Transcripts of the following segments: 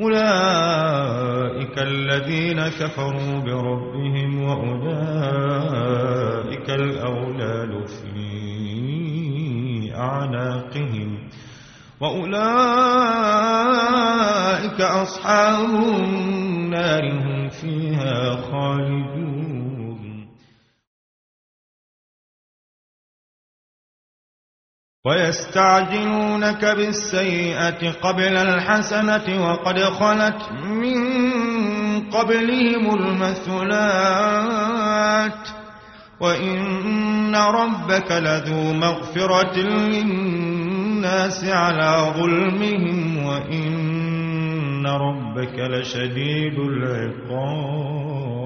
أولئك الذين كفروا بربهم وأولئك الأولاد في أعناقهم وأولئك أصحاب النار هم فيها خالدون ويستعجلونك بالسيئة قبل الحسنة وقد خلت من قبلهم المثلات. وإن ربك لذو مغفرة للناس على ظلمهم وإن ربك لشديد العقاب.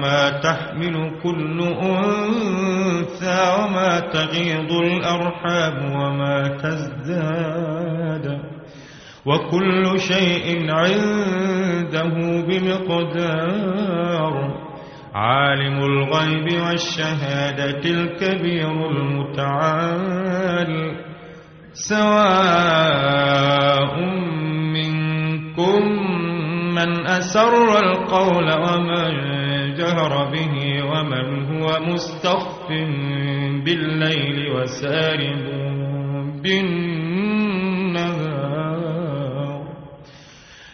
ما تحمل كل أنثى وما تغيض الأرحام وما تزداد وكل شيء عنده بمقدار. عالم الغيب والشهادة الكبير المتعال. سواء منكم من أسر القول ومن جهر به ومن هو مستخف بالليل وسارب بالنهار.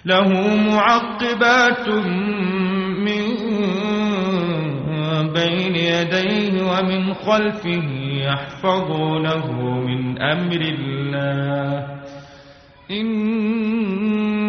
له معقبات من بين يديه ومن خلفه يحفظونه من أمر الله. إن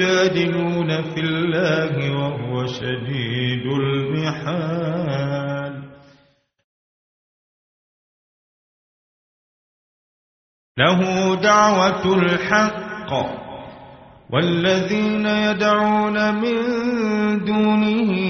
يجادلون في الله وهو شديد المحال. له دعوة الحق والذين يدعون من دونه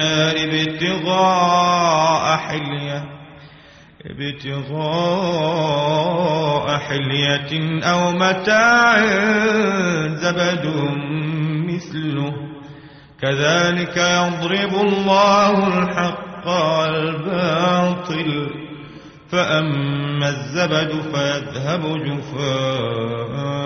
النار ابتغاء حلية ابتغاء حلية أو متاع زبد مثله. كذلك يضرب الله الحق والباطل فأما الزبد فيذهب جفاء.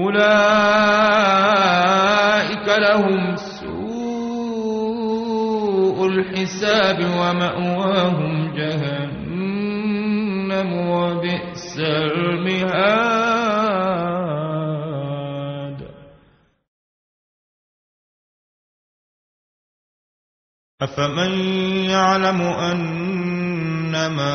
أولئك لهم سوء الحساب ومأواهم جهنم وبئس المهاد. أفمن يعلم أنما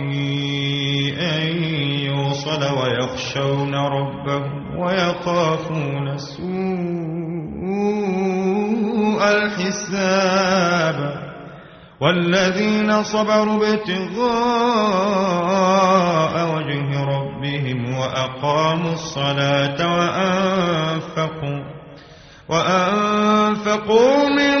يوصل ويخشون ربهم ويخافون سوء الحساب والذين صبروا ابتغاء وجه ربهم وأقاموا الصلاة وأنفقوا وأنفقوا مما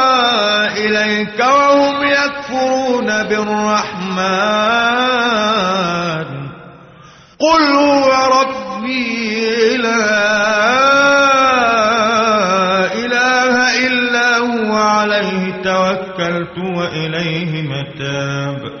إليك وهم يكفرون بالرحمن. قل هو ربي لا إله إلا هو عليه توكلت وإليه متاب.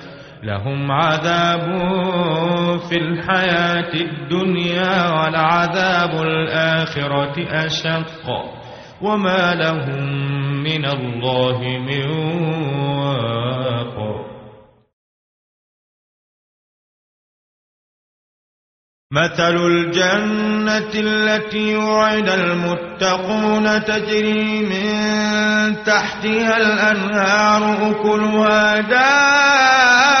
لهم عذاب في الحياة الدنيا ولعذاب الآخرة أشق وما لهم من الله من واق. مثل الجنة التي وعد المتقون تجري من تحتها الأنهار أكلها دائم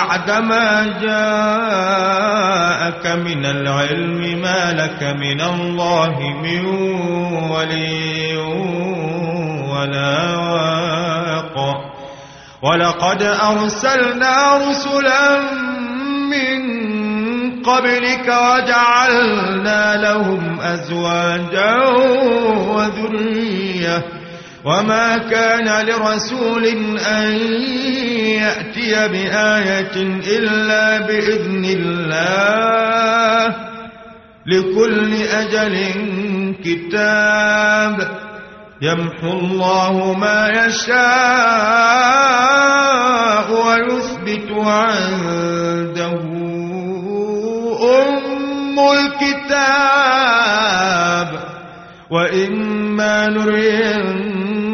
بعدما جاءك من العلم ما لك من الله من ولي ولا واق. ولقد أرسلنا رسلا من قبلك وجعلنا لهم أزواجا وذرية وما كان لرسول أن يأتي بآية إلا بإذن الله لكل أجل كتاب يمحو الله ما يشاء ويثبت عنده أم الكتاب وإما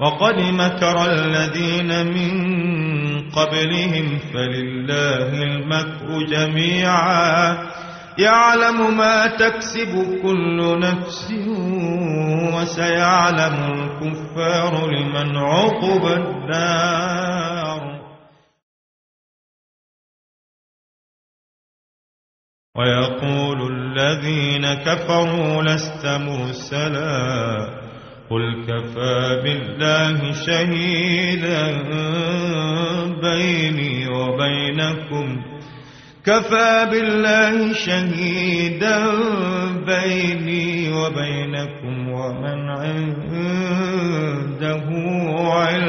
وقد مكر الذين من قبلهم فلله المكر جميعا. يعلم ما تكسب كل نفس وسيعلم الكفار لمن عقب النار ويقول الذين كفروا لست مرسلا. قل كفى بالله شهيدا بيني وبينكم. كفى بالله شهيدا بيني وبينكم ومن عنده علم.